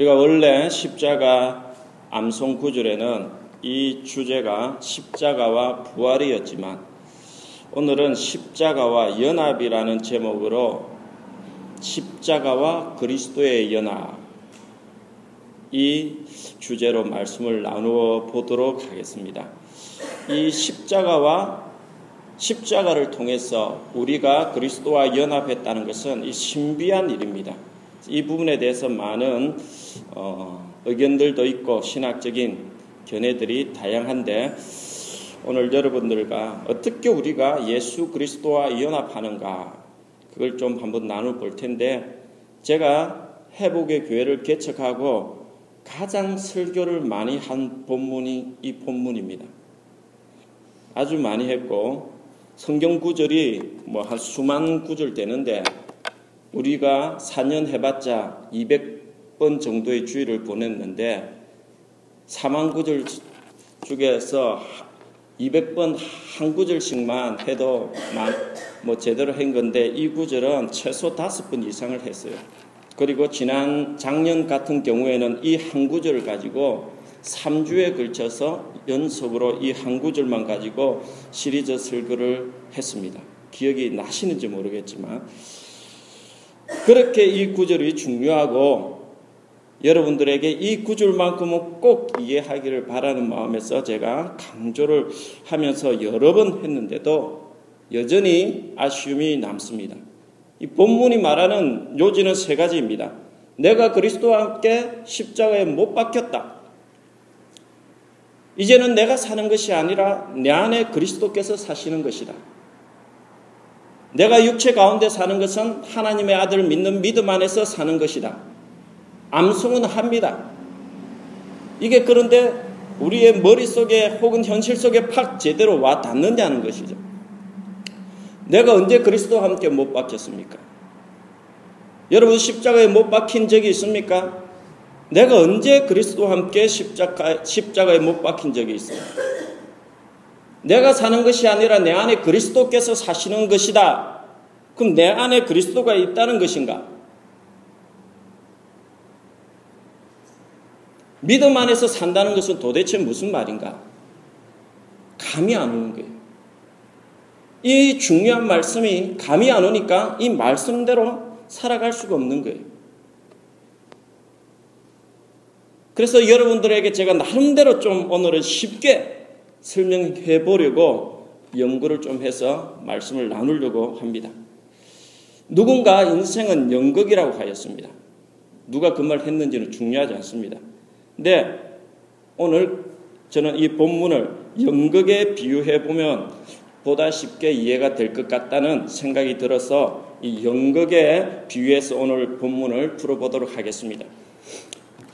우리가 원래 십자가 암송 구절에는 이 주제가 십자가와 부활이었지만 오늘은 십자가와 연합이라는 제목으로 십자가와 그리스도의 연합 이 주제로 말씀을 나누어 보도록 하겠습니다. 이 십자가와 십자가를 통해서 우리가 그리스도와 연합했다는 것은 이 신비한 일입니다. 이 부분에 대해서 많은 어, 의견들도 있고 신학적인 견해들이 다양한데 오늘 여러분들과 어떻게 우리가 예수 그리스도와 연합하는가 그걸 좀 한번 나눠 볼 텐데 제가 회복의 교회를 개척하고 가장 설교를 많이 한 본문이 이 본문입니다. 아주 많이 했고 성경 구절이 뭐 한 수만 구절 되는데 우리가 4년 해봤자 200번 정도의 주의를 보냈는데 4만 구절 중에서 200번 한 구절씩만 해도 뭐 제대로 한 건데 이 구절은 최소 5번 이상을 했어요. 그리고 지난 작년 같은 경우에는 이 한 구절을 가지고 3주에 걸쳐서 연속으로 이 한 구절만 가지고 시리즈 설교를 했습니다. 기억이 나시는지 모르겠지만 그렇게 이 구절이 중요하고 여러분들에게 이 구절만큼은 꼭 이해하기를 바라는 마음에서 제가 강조를 하면서 여러 번 했는데도 여전히 아쉬움이 남습니다. 이 본문이 말하는 요지는 세 가지입니다. 내가 그리스도와 함께 십자가에 못 박혔다. 이제는 내가 사는 것이 아니라 내 안에 그리스도께서 사시는 것이다. 내가 육체 가운데 사는 것은 하나님의 아들을 믿는 믿음 안에서 사는 것이다. 암송은 합니다. 이게 그런데 우리의 머릿속에 혹은 현실 속에 팍 제대로 와 닿느냐는 것이죠. 내가 언제 그리스도와 함께 못 박혔습니까? 여러분 십자가에 못 박힌 적이 있습니까? 내가 언제 그리스도와 함께 십자가, 십자가에 못 박힌 적이 있어요? 내가 사는 것이 아니라 내 안에 그리스도께서 사시는 것이다. 그럼 내 안에 그리스도가 있다는 것인가? 믿음 안에서 산다는 것은 도대체 무슨 말인가? 감이 안 오는 거예요. 이 중요한 말씀이 감이 안 오니까 이 말씀대로 살아갈 수가 없는 거예요. 그래서 여러분들에게 제가 나름대로 좀 오늘은 쉽게 설명해 보려고 연구를 좀 해서 말씀을 나누려고 합니다. 누군가 인생은 연극이라고 하였습니다. 누가 그 말 했는지는 중요하지 않습니다. 근데 오늘 저는 이 본문을 연극에 비유해 보면 보다 쉽게 이해가 될 것 같다는 생각이 들어서 이 연극에 비유해서 오늘 본문을 풀어보도록 하겠습니다.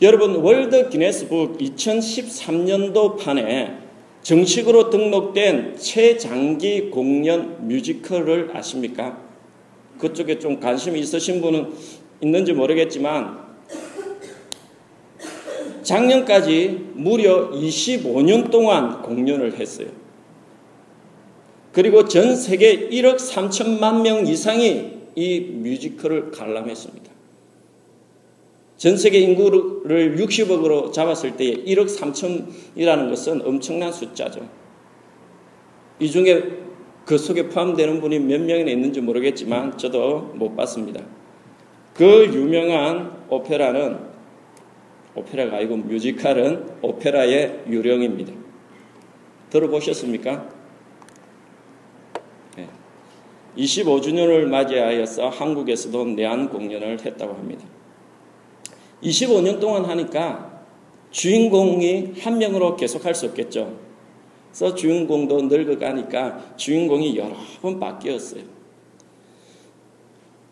여러분 월드 기네스북 2013년도 판에 정식으로 등록된 최장기 공연 뮤지컬을 아십니까? 그쪽에 좀 관심이 있으신 분은 있는지 모르겠지만 작년까지 무려 25년 동안 공연을 했어요. 그리고 전 세계 1억 3천만 명 이상이 이 뮤지컬을 관람했습니다. 전 세계 인구를 60억으로 잡았을 때 1억 3천이라는 것은 엄청난 숫자죠. 이 중에 그 속에 포함되는 분이 몇 명이나 있는지 모르겠지만 저도 못 봤습니다. 그 유명한 오페라는 오페라가 아니고 뮤지컬은 오페라의 유령입니다. 들어보셨습니까? 네. 25주년을 맞이하여서 한국에서도 내한 공연을 했다고 합니다. 25년 동안 하니까 주인공이 한 명으로 계속할 수 없겠죠. 그래서 주인공도 늙어가니까 주인공이 여러 번 바뀌었어요.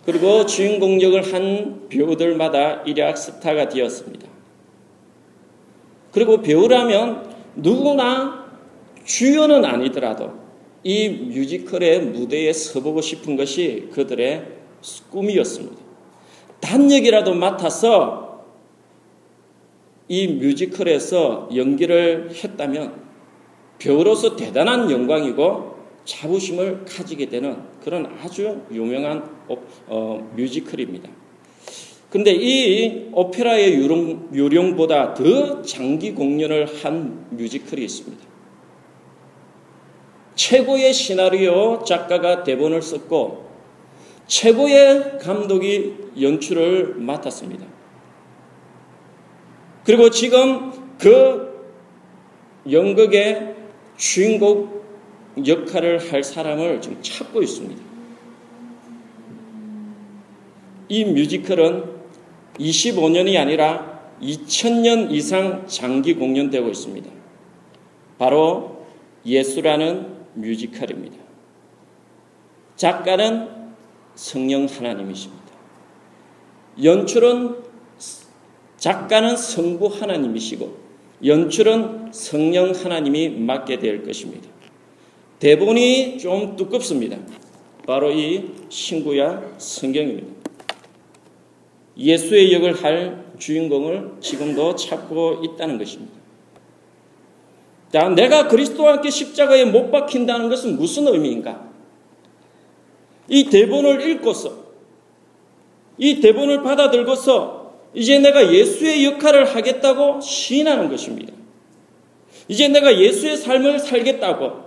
그리고 주인공 역을 한 배우들마다 일약 스타가 되었습니다. 그리고 배우라면 누구나 주연은 아니더라도 이 뮤지컬의 무대에 서보고 싶은 것이 그들의 꿈이었습니다. 단역이라도 맡아서 이 뮤지컬에서 연기를 했다면 배우로서 대단한 영광이고 자부심을 가지게 되는 그런 아주 유명한 어, 뮤지컬입니다. 근데 이 오페라의 요령, 요령보다 더 장기 공연을 한 뮤지컬이 있습니다. 최고의 시나리오 작가가 대본을 썼고 최고의 감독이 연출을 맡았습니다. 그리고 지금 그 연극의 주인공 역할을 할 사람을 지금 찾고 있습니다. 이 뮤지컬은 25년이 아니라 2000년 이상 장기 공연되고 있습니다. 바로 예수라는 뮤지컬입니다. 작가는 성령 하나님이십니다. 연출은 작가는 성부 하나님이시고 연출은 성령 하나님이 맡게 될 것입니다. 대본이 좀 두껍습니다. 바로 이 신구야 성경입니다. 예수의 역을 할 주인공을 지금도 찾고 있다는 것입니다. 자, 내가 그리스도와 함께 십자가에 못 박힌다는 것은 무슨 의미인가? 이 대본을 읽고서, 이 대본을 받아들고서 이제 내가 예수의 역할을 하겠다고 시인하는 것입니다. 이제 내가 예수의 삶을 살겠다고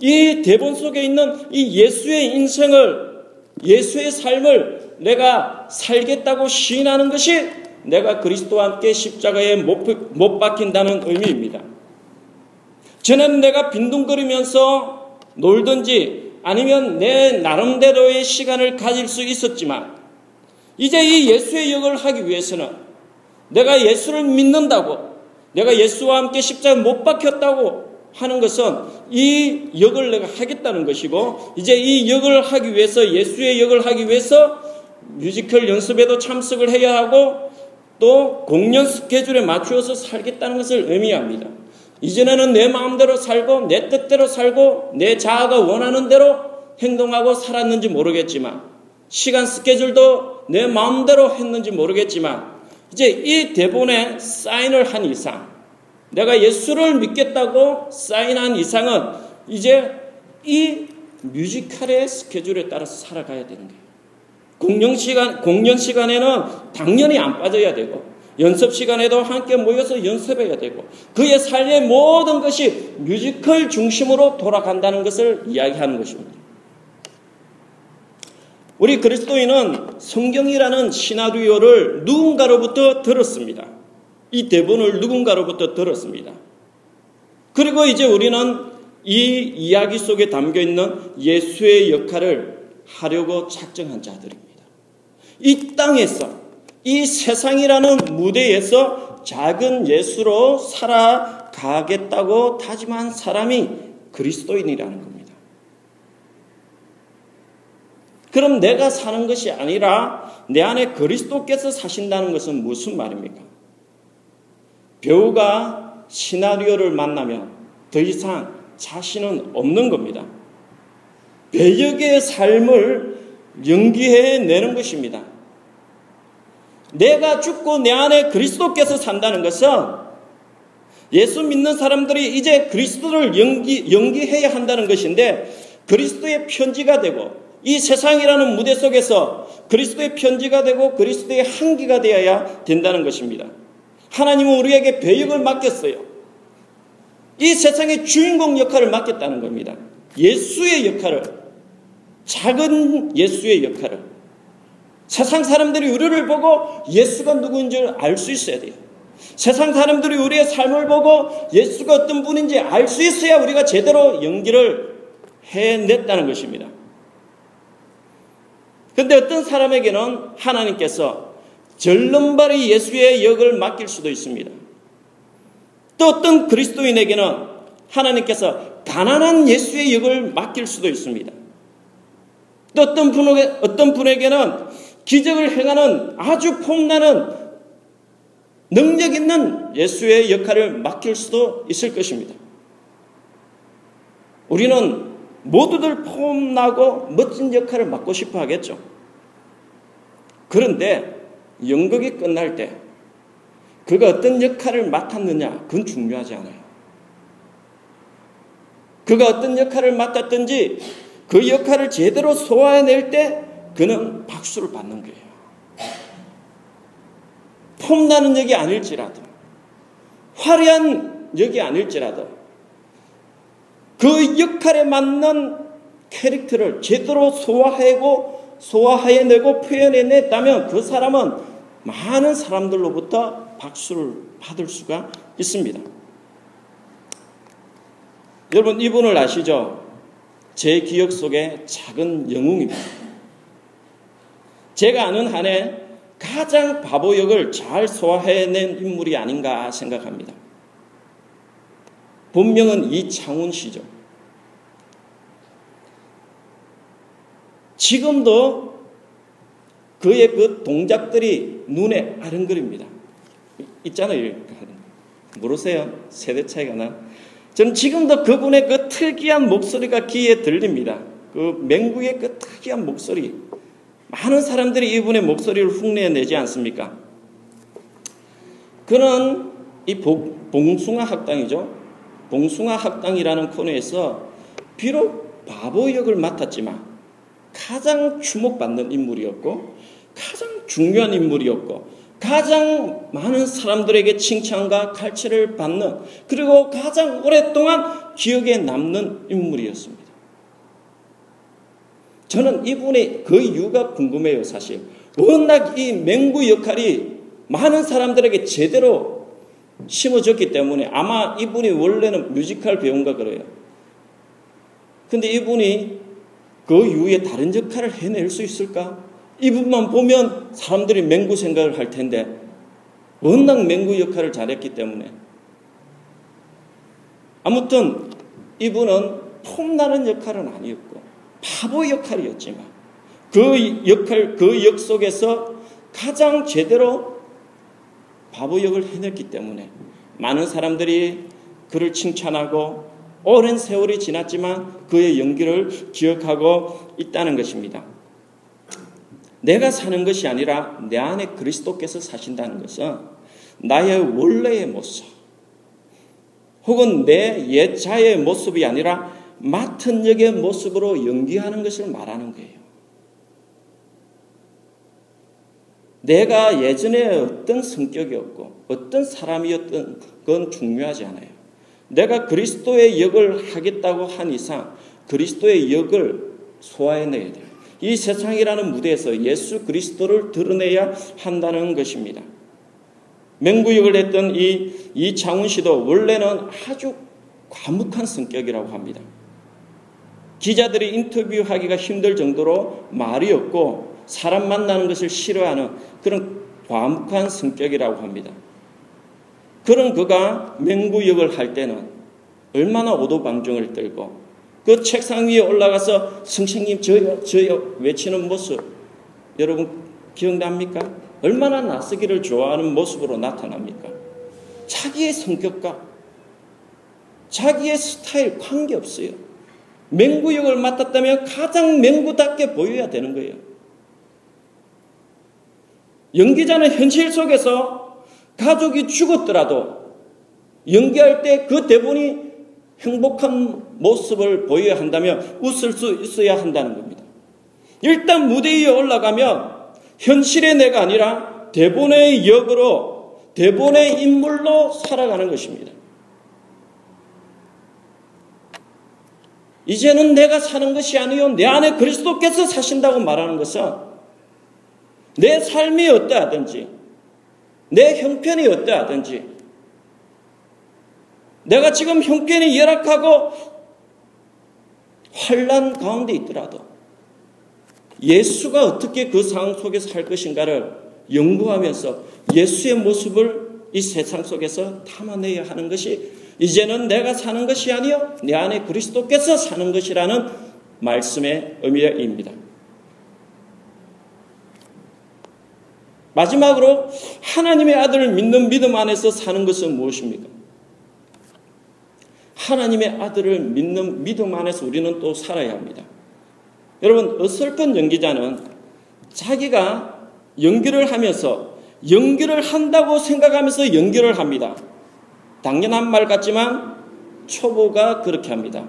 이 대본 속에 있는 이 예수의 인생을 예수의 삶을 내가 살겠다고 시인하는 것이 내가 그리스도와 함께 십자가에 못, 못 박힌다는 의미입니다. 저는 내가 빈둥거리면서 놀든지 아니면 내 나름대로의 시간을 가질 수 있었지만 이제 이 예수의 역을 하기 위해서는 내가 예수를 믿는다고 내가 예수와 함께 십자가에 못 박혔다고 하는 것은 이 역을 내가 하겠다는 것이고 이제 이 역을 하기 위해서 예수의 역을 하기 위해서 뮤지컬 연습에도 참석을 해야 하고 또 공연 스케줄에 맞추어서 살겠다는 것을 의미합니다. 이전에는 내 마음대로 살고 내 뜻대로 살고 내 자아가 원하는 대로 행동하고 살았는지 모르겠지만 시간 스케줄도 내 마음대로 했는지 모르겠지만 이제 이 대본에 사인을 한 이상 내가 예수를 믿겠다고 사인한 이상은 이제 이 뮤지컬의 스케줄에 따라서 살아가야 되는 거예요. 공연 시간, 공연 시간에는 당연히 안 빠져야 되고, 연습 시간에도 함께 모여서 연습해야 되고, 그의 삶의 모든 것이 뮤지컬 중심으로 돌아간다는 것을 이야기하는 것입니다. 우리 그리스도인은 성경이라는 시나리오를 누군가로부터 들었습니다. 이 대본을 누군가로부터 들었습니다. 그리고 이제 우리는 이 이야기 속에 담겨 있는 예수의 역할을 하려고 작정한 자들입니다. 이 땅에서 이 세상이라는 무대에서 작은 예수로 살아가겠다고 다짐한 사람이 그리스도인이라는 겁니다. 그럼 내가 사는 것이 아니라 내 안에 그리스도께서 사신다는 것은 무슨 말입니까? 배우가 시나리오를 만나면 더 이상 자신은 없는 겁니다. 배역의 삶을 연기해 내는 것입니다. 내가 죽고 내 안에 그리스도께서 산다는 것은 예수 믿는 사람들이 이제 그리스도를 연기, 연기해야 한다는 것인데 그리스도의 편지가 되고 이 세상이라는 무대 속에서 그리스도의 편지가 되고 그리스도의 한기가 되어야 된다는 것입니다. 하나님은 우리에게 배역을 맡겼어요. 이 세상의 주인공 역할을 맡겼다는 겁니다. 예수의 역할을, 작은 예수의 역할을. 세상 사람들이 우리를 보고 예수가 누구인 줄 알 수 있어야 돼요. 세상 사람들이 우리의 삶을 보고 예수가 어떤 분인지 알 수 있어야 우리가 제대로 연기를 해냈다는 것입니다. 그런데 어떤 사람에게는 하나님께서 절름발이 예수의 역을 맡길 수도 있습니다. 또 어떤 그리스도인에게는 하나님께서 가난한 예수의 역을 맡길 수도 있습니다. 또 어떤 분에게, 어떤 분에게는 기적을 행하는 아주 폼나는 능력 있는 예수의 역할을 맡길 수도 있을 것입니다. 우리는 모두들 폼나고 멋진 역할을 맡고 싶어 하겠죠. 그런데 연극이 끝날 때 그가 어떤 역할을 맡았느냐 그건 중요하지 않아요. 그가 어떤 역할을 맡았든지 그 역할을 제대로 소화해낼 때 그는 박수를 받는 거예요. 폼나는 역이 아닐지라도 화려한 역이 아닐지라도 그 역할에 맞는 캐릭터를 제대로 소화하고 소화해내고 표현해냈다면 그 사람은 많은 사람들로부터 박수를 받을 수가 있습니다. 여러분 이분을 아시죠? 제 기억 속에 작은 영웅입니다. 제가 아는 한해 가장 바보 역을 잘 소화해낸 인물이 아닌가 생각합니다. 본명은 이창훈 씨죠. 지금도 그의 그 동작들이 눈에 아른거립니다. 있잖아요. 모르세요? 세대 차이가 나. 저는 지금도 그분의 그 특이한 목소리가 귀에 들립니다. 그 맹구의 그 특이한 목소리. 많은 사람들이 이분의 목소리를 흉내내지 않습니까? 그는 이 봉숭아 학당이죠. 봉숭아 학당이라는 코너에서 비록 바보 역을 맡았지만 가장 주목받는 인물이었고 가장 중요한 인물이었고 가장 많은 사람들에게 칭찬과 갈채를 받는 그리고 가장 오랫동안 기억에 남는 인물이었습니다. 저는 이분의 그 이유가 궁금해요, 사실. 워낙 이 맹구 역할이 많은 사람들에게 제대로 심어졌기 때문에 아마 이분이 원래는 뮤지컬 배우인가 그래요. 근데 이분이 그 이후에 다른 역할을 해낼 수 있을까? 이분만 보면 사람들이 맹구 생각을 할 텐데 워낙 맹구 역할을 잘했기 때문에 아무튼 이분은 폼나는 역할은 아니었고 바보 역할이었지만 그 역할 그 역 속에서 가장 제대로 바보 역을 해냈기 때문에 많은 사람들이 그를 칭찬하고 오랜 세월이 지났지만 그의 연기를 기억하고 있다는 것입니다. 내가 사는 것이 아니라 내 안에 그리스도께서 사신다는 것은 나의 원래의 모습 혹은 내 옛자의 모습이 아니라 맡은 역의 모습으로 연기하는 것을 말하는 거예요. 내가 예전에 어떤 성격이었고 어떤 사람이었던 건 중요하지 않아요. 내가 그리스도의 역을 하겠다고 한 이상 그리스도의 역을 소화해내야 돼요. 이 세상이라는 무대에서 예수 그리스도를 드러내야 한다는 것입니다. 맹구역을 했던 이 이창훈 씨도 원래는 아주 과묵한 성격이라고 합니다. 기자들이 인터뷰하기가 힘들 정도로 말이 없고 사람 만나는 것을 싫어하는 그런 과묵한 성격이라고 합니다. 그런 그가 맹구역을 할 때는 얼마나 오도방정을 떨고 그 책상 위에 올라가서 선생님 저요 저요 외치는 모습 여러분 기억납니까? 얼마나 나서기를 좋아하는 모습으로 나타납니까? 자기의 성격과 자기의 스타일 관계없어요. 맹구역을 맡았다면 가장 맹구답게 보여야 되는 거예요. 연기자는 현실 속에서 가족이 죽었더라도 연기할 때 그 대본이 행복한 모습을 보여야 한다면 웃을 수 있어야 한다는 겁니다. 일단 무대 위에 올라가면 현실의 내가 아니라 대본의 역으로 대본의 인물로 살아가는 것입니다. 이제는 내가 사는 것이 아니요 내 안에 그리스도께서 사신다고 말하는 것은 내 삶이 어떠하든지 내 형편이 어떠하든지 내가 지금 형편이 열악하고 환란 가운데 있더라도 예수가 어떻게 그 상황 속에서 할 것인가를 연구하면서 예수의 모습을 이 세상 속에서 담아내야 하는 것이 이제는 내가 사는 것이 아니요 내 안에 그리스도께서 사는 것이라는 말씀의 의미입니다. 마지막으로 하나님의 아들을 믿는 믿음 안에서 사는 것은 무엇입니까? 하나님의 아들을 믿는 믿음 안에서 우리는 또 살아야 합니다. 여러분, 어설픈 연기자는 자기가 연기를 하면서 연기를 한다고 생각하면서 연기를 합니다. 당연한 말 같지만 초보가 그렇게 합니다.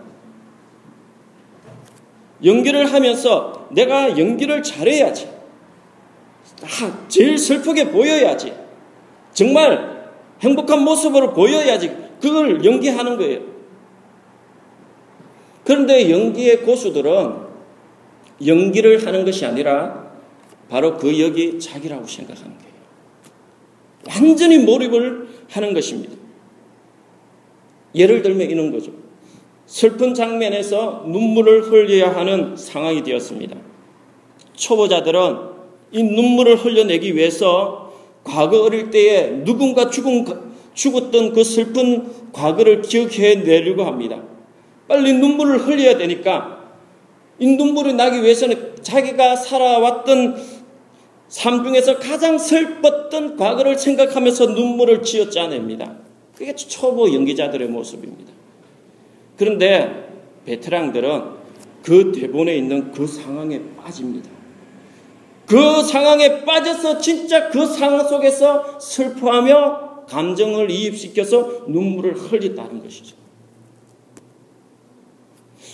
연기를 하면서 내가 연기를 잘해야지. 아, 제일 슬프게 보여야지. 정말 행복한 모습으로 보여야지 그걸 연기하는 거예요. 그런데 연기의 고수들은 연기를 하는 것이 아니라 바로 그 역이 자기라고 생각하는 거예요. 완전히 몰입을 하는 것입니다. 예를 들면 이런 거죠. 슬픈 장면에서 눈물을 흘려야 하는 상황이 되었습니다. 초보자들은 이 눈물을 흘려내기 위해서 과거 어릴 때에 누군가 죽은, 죽었던 그 슬픈 과거를 기억해 내려고 합니다. 빨리 눈물을 흘려야 되니까 이 눈물이 나기 위해서는 자기가 살아왔던 삶 중에서 가장 슬펐던 과거를 생각하면서 눈물을 지어 짜냅니다. 그게 초보 연기자들의 모습입니다. 그런데 베테랑들은 그 대본에 있는 그 상황에 빠집니다. 그 상황에 빠져서 진짜 그 상황 속에서 슬퍼하며 감정을 이입시켜서 눈물을 흘린다는 것이죠.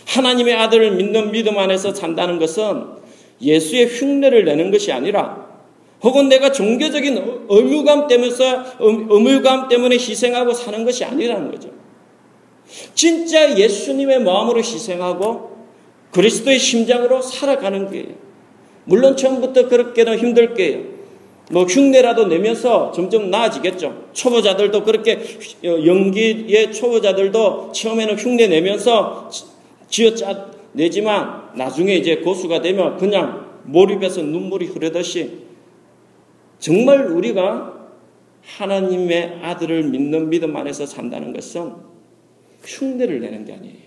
하나님의 아들을 믿는 믿음 안에서 산다는 것은 예수의 흉내를 내는 것이 아니라 혹은 내가 종교적인 의무감 때문에 의무감 때문에 희생하고 사는 것이 아니라는 거죠. 진짜 예수님의 마음으로 희생하고 그리스도의 심장으로 살아가는 거예요. 물론 처음부터 그렇게는 힘들 거예요. 뭐 흉내라도 내면서 점점 나아지겠죠. 초보자들도 그렇게 연기의 초보자들도 처음에는 흉내 내면서 쥐어짜 내지만 나중에 이제 고수가 되면 그냥 몰입해서 눈물이 흐르듯이 정말 우리가 하나님의 아들을 믿는 믿음 안에서 산다는 것은 흉내를 내는 게 아니에요.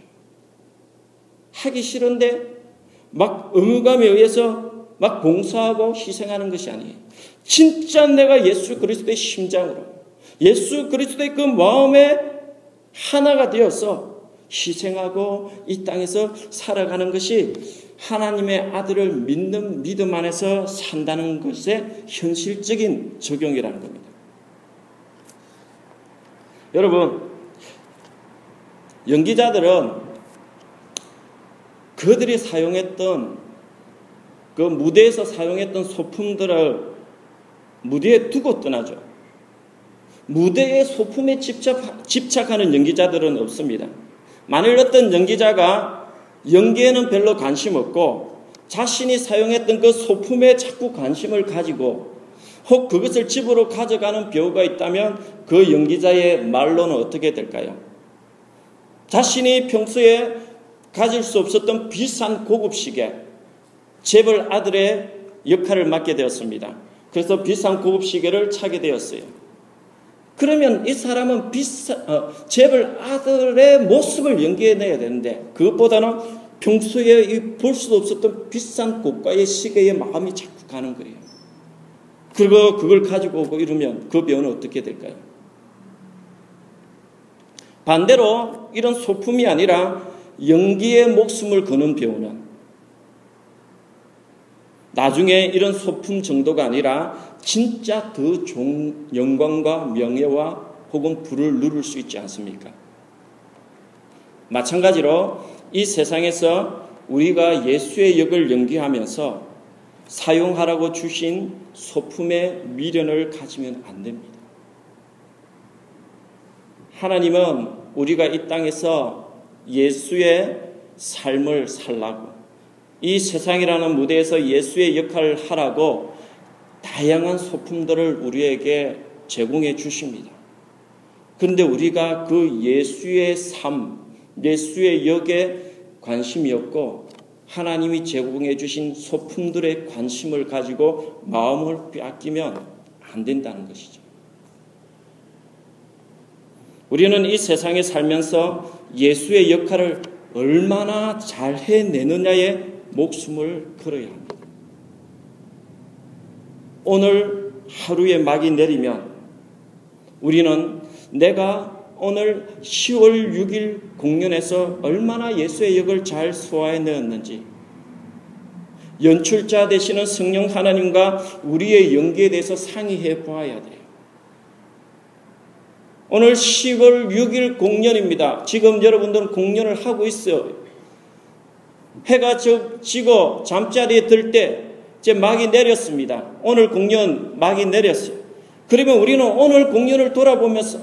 하기 싫은데 막 의무감에 의해서 막 봉사하고 희생하는 것이 아니에요. 진짜 내가 예수 그리스도의 심장으로 예수 그리스도의 그 마음에 하나가 되어서 희생하고 이 땅에서 살아가는 것이 하나님의 아들을 믿는 믿음 안에서 산다는 것의 현실적인 적용이라는 겁니다. 여러분, 연기자들은 그들이 사용했던 그 무대에서 사용했던 소품들을 무대에 두고 떠나죠. 무대의 소품에 집착, 집착하는 연기자들은 없습니다. 만일 어떤 연기자가 연기에는 별로 관심 없고 자신이 사용했던 그 소품에 자꾸 관심을 가지고 혹 그것을 집으로 가져가는 배우가 있다면 그 연기자의 말로는 어떻게 될까요? 자신이 평소에 가질 수 없었던 비싼 고급 시계, 재벌 아들의 역할을 맡게 되었습니다. 그래서 비싼 고급 시계를 차게 되었어요. 그러면 이 사람은 비싸, 어, 재벌 아들의 모습을 연기해내야 되는데 그것보다는 평소에 볼 수도 없었던 비싼 고가의 시계에 마음이 자꾸 가는 거예요. 그리고 그걸 가지고 오고 이러면 그 배우는 어떻게 될까요? 반대로 이런 소품이 아니라 연기에 목숨을 거는 배우는 나중에 이런 소품 정도가 아니라 진짜 더 좋은 영광과 명예와 혹은 부를 누릴 수 있지 않습니까? 마찬가지로 이 세상에서 우리가 예수의 역을 연기하면서 사용하라고 주신 소품의 미련을 가지면 안 됩니다. 하나님은 우리가 이 땅에서 예수의 삶을 살라고 이 세상이라는 무대에서 예수의 역할을 하라고 다양한 소품들을 우리에게 제공해 주십니다. 그런데 우리가 그 예수의 삶, 예수의 역에 관심이 없고 하나님이 제공해 주신 소품들의 관심을 가지고 마음을 빼앗기면 안 된다는 것이죠. 우리는 이 세상에 살면서 예수의 역할을 얼마나 잘 해내느냐에 목숨을 걸어야 합니다. 오늘 하루에 막이 내리면 우리는 내가 오늘 10월 6일 공연에서 얼마나 예수의 역을 잘 소화해 내었는지 연출자 되시는 성령 하나님과 우리의 연기에 대해서 상의해 보아야 돼요. 오늘 10월 6일 공연입니다. 지금 여러분들은 공연을 하고 있어요. 해가 지고 잠자리에 들때제 막이 내렸습니다. 오늘 공연 막이 내렸어요. 그러면 우리는 오늘 공연을 돌아보면서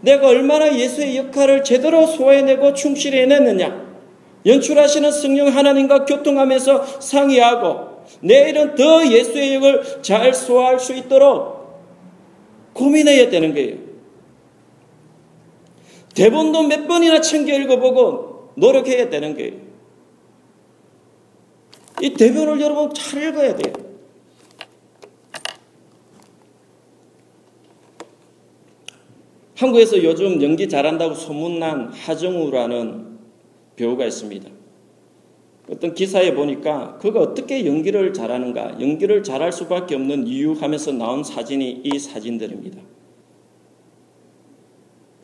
내가 얼마나 예수의 역할을 제대로 소화해내고 충실히 해냈느냐. 연출하시는 성령 하나님과 교통하면서 상의하고 내일은 더 예수의 역을 잘 소화할 수 있도록 고민해야 되는 거예요. 대본도 몇 번이나 챙겨 읽어보고 노력해야 되는 거예요. 이 대본을 여러분 잘 읽어야 돼요. 한국에서 요즘 연기 잘한다고 소문난 하정우라는 배우가 있습니다. 어떤 기사에 보니까 그가 어떻게 연기를 잘하는가, 연기를 잘할 수밖에 없는 이유 하면서 나온 사진이 이 사진들입니다.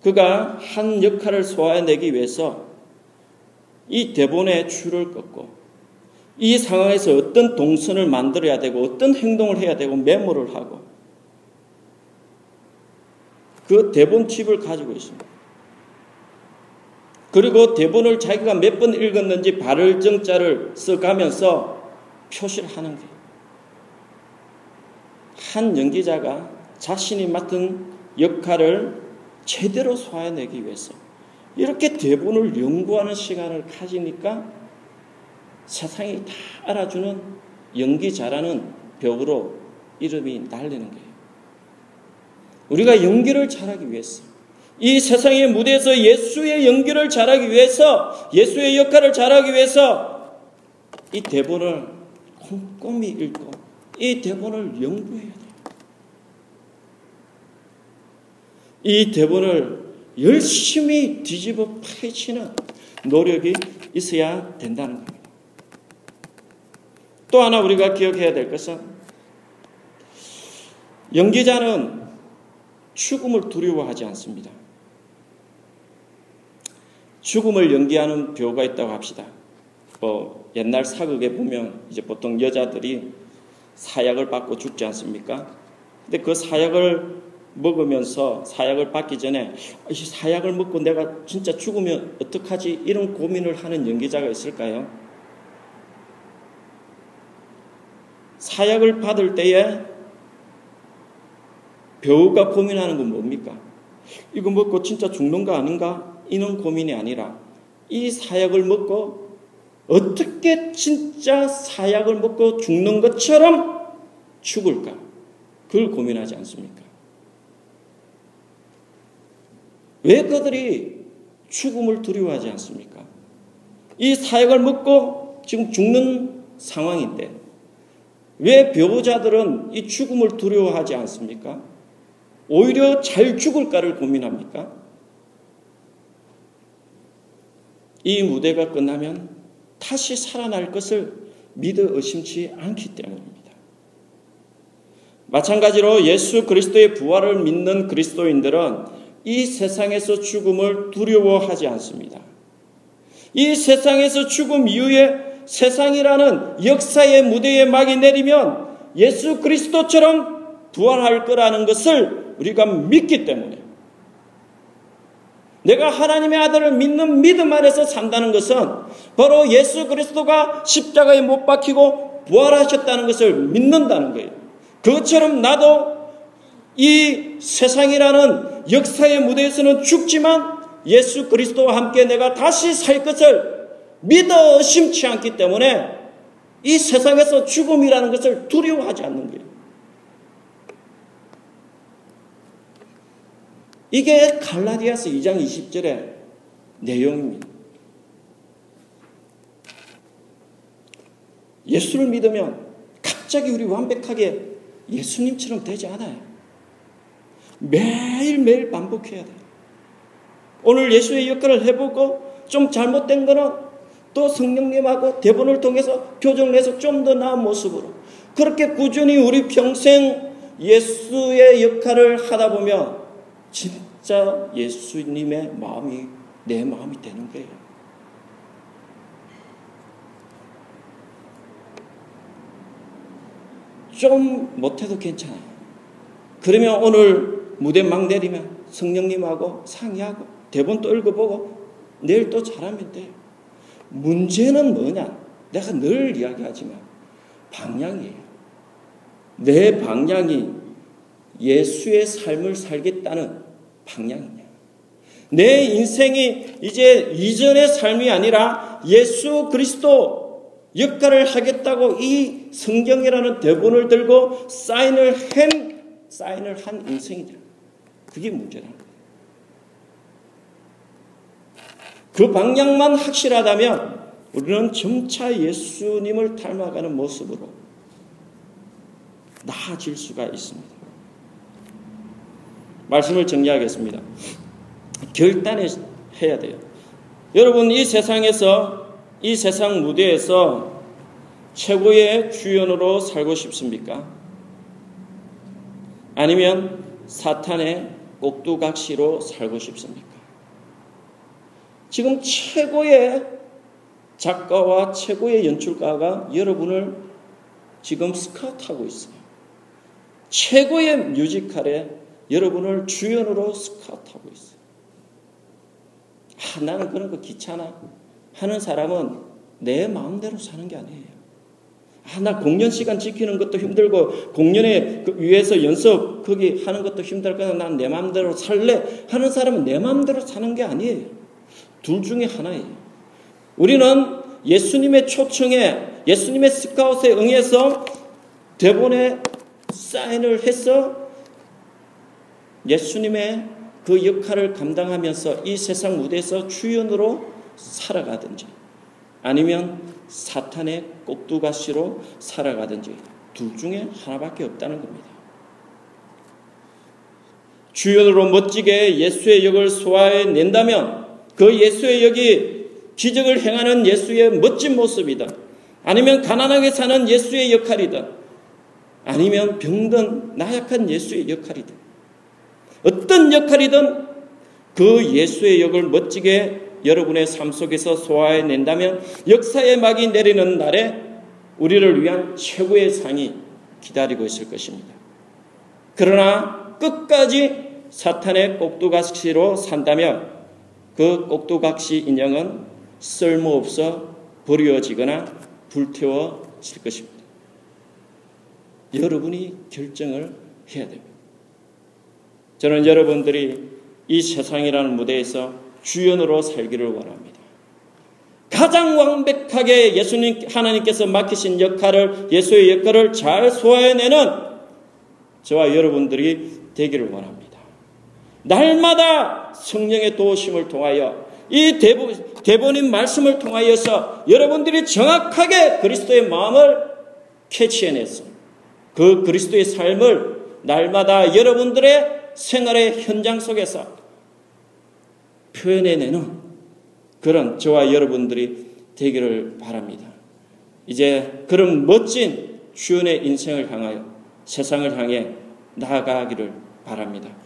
그가 한 역할을 소화해내기 위해서 이 대본의 줄을 꺾고 이 상황에서 어떤 동선을 만들어야 되고 어떤 행동을 해야 되고 메모를 하고 그 대본 칩을 가지고 있습니다. 그리고 대본을 자기가 몇 번 읽었는지 발을 정자를 써가면서 표시를 하는 거예요. 한 연기자가 자신이 맡은 역할을 제대로 소화해내기 위해서 이렇게 대본을 연구하는 시간을 가지니까 세상이 다 알아주는 연기 잘하는 벽으로 이름이 날리는 거예요. 우리가 연기를 잘하기 위해서 이 세상의 무대에서 예수의 연기를 잘하기 위해서 예수의 역할을 잘하기 위해서 이 대본을 꼼꼼히 읽고 이 대본을 연구해야 돼요. 이 대본을 열심히 뒤집어 파헤치는 노력이 있어야 된다는 겁니다. 또 하나 우리가 기억해야 될 것은 연기자는 죽음을 두려워하지 않습니다. 죽음을 연기하는 배우가 있다고 합시다. 뭐 옛날 사극에 보면 이제 보통 여자들이 사약을 받고 죽지 않습니까? 근데 그 사약을 먹으면서 사약을 받기 전에 이 사약을 먹고 내가 진짜 죽으면 어떡하지? 이런 고민을 하는 연기자가 있을까요? 사약을 받을 때에 배우가 고민하는 건 뭡니까? 이거 먹고 진짜 죽는가 아닌가? 이런 고민이 아니라 이 사약을 먹고 어떻게 진짜 사약을 먹고 죽는 것처럼 죽을까? 그걸 고민하지 않습니까? 왜 그들이 죽음을 두려워하지 않습니까? 이 사약을 먹고 지금 죽는 상황인데 왜 배우자들은 이 죽음을 두려워하지 않습니까? 오히려 잘 죽을까를 고민합니까? 이 무대가 끝나면 다시 살아날 것을 믿어 의심치 않기 때문입니다. 마찬가지로 예수 그리스도의 부활을 믿는 그리스도인들은 이 세상에서 죽음을 두려워하지 않습니다. 이 세상에서 죽음 이후에 세상이라는 역사의 무대에 막이 내리면 예수 그리스도처럼 부활할 거라는 것을 우리가 믿기 때문에 내가 하나님의 아들을 믿는 믿음 안에서 산다는 것은 바로 예수 그리스도가 십자가에 못 박히고 부활하셨다는 것을 믿는다는 거예요. 그것처럼 나도 이 세상이라는 역사의 무대에서는 죽지만 예수 그리스도와 함께 내가 다시 살 것을 믿어 심치 않기 때문에 이 세상에서 죽음이라는 것을 두려워하지 않는 거예요. 이게 갈라디아서 2장 20절의 내용입니다. 예수를 믿으면 갑자기 우리 완벽하게 예수님처럼 되지 않아요. 매일매일 반복해야 돼요. 오늘 예수의 역할을 해보고 좀 잘못된 거는 또 성령님하고 대본을 통해서 교정을 해서 좀 더 나은 모습으로 그렇게 꾸준히 우리 평생 예수의 역할을 하다 보면 진짜 예수님의 마음이 내 마음이 되는 거예요. 좀 못해도 괜찮아요. 그러면 오늘 무대 막 내리면 성령님하고 상의하고 대본 또 읽어보고 내일 또 잘하면 돼요. 문제는 뭐냐? 내가 늘 이야기하지만 방향이에요. 내 방향이 예수의 삶을 살겠다는 방향이냐? 내 인생이 이제 이전의 삶이 아니라 예수 그리스도 역할을 하겠다고 이 성경이라는 대본을 들고 사인을 한, 사인을 한 인생이다. 그게 문제라는 거예요. 그 방향만 확실하다면 우리는 점차 예수님을 닮아가는 모습으로 나아질 수가 있습니다. 말씀을 정리하겠습니다. 결단해야 돼요. 여러분 이 세상에서 이 세상 무대에서 최고의 주연으로 살고 싶습니까? 아니면 사탄의 꼭두각시로 살고 싶습니까? 지금 최고의 작가와 최고의 연출가가 여러분을 지금 스카우트하고 있어요. 최고의 뮤지컬에 여러분을 주연으로 스카우트하고 있어요. 아, 나는 그런 거 귀찮아. 하는 사람은 내 마음대로 사는 게 아니에요. 아, 나 공연 시간 지키는 것도 힘들고, 공연에 그 위에서 연습 거기 하는 것도 힘들 거야. 난내 마음대로 살래. 하는 사람은 내 마음대로 사는 게 아니에요. 둘 중에 하나예요. 우리는 예수님의 초청에, 예수님의 스카웃에 응해서 대본에 사인을 해서 예수님의 그 역할을 감당하면서 이 세상 무대에서 주연으로 살아가든지 아니면 사탄의 꼭두가시로 살아가든지 둘 중에 하나밖에 없다는 겁니다. 주연으로 멋지게 예수의 역을 소화해 낸다면 그 예수의 역이 기적을 행하는 예수의 멋진 모습이다. 아니면 가난하게 사는 예수의 역할이다. 아니면 병든 나약한 예수의 역할이다. 어떤 역할이든 그 예수의 역을 멋지게 여러분의 삶 속에서 소화해낸다면 역사의 막이 내리는 날에 우리를 위한 최고의 상이 기다리고 있을 것입니다. 그러나 끝까지 사탄의 꼭두각시로 산다면 그 꼭두각시 인형은 쓸모없어 버려지거나 불태워질 것입니다. 여러분이 결정을 해야 됩니다. 저는 여러분들이 이 세상이라는 무대에서 주연으로 살기를 원합니다. 가장 완벽하게 예수님 하나님께서 맡기신 역할을 예수의 역할을 잘 소화해내는 저와 여러분들이 되기를 원합니다. 날마다 성령의 도우심을 통하여 이 대본, 대본인 말씀을 통하여서 여러분들이 정확하게 그리스도의 마음을 캐치해내서 그 그리스도의 삶을 날마다 여러분들의 생활의 현장 속에서 표현해내는 그런 저와 여러분들이 되기를 바랍니다. 이제 그런 멋진 주연의 인생을 향하여 세상을 향해 나아가기를 바랍니다.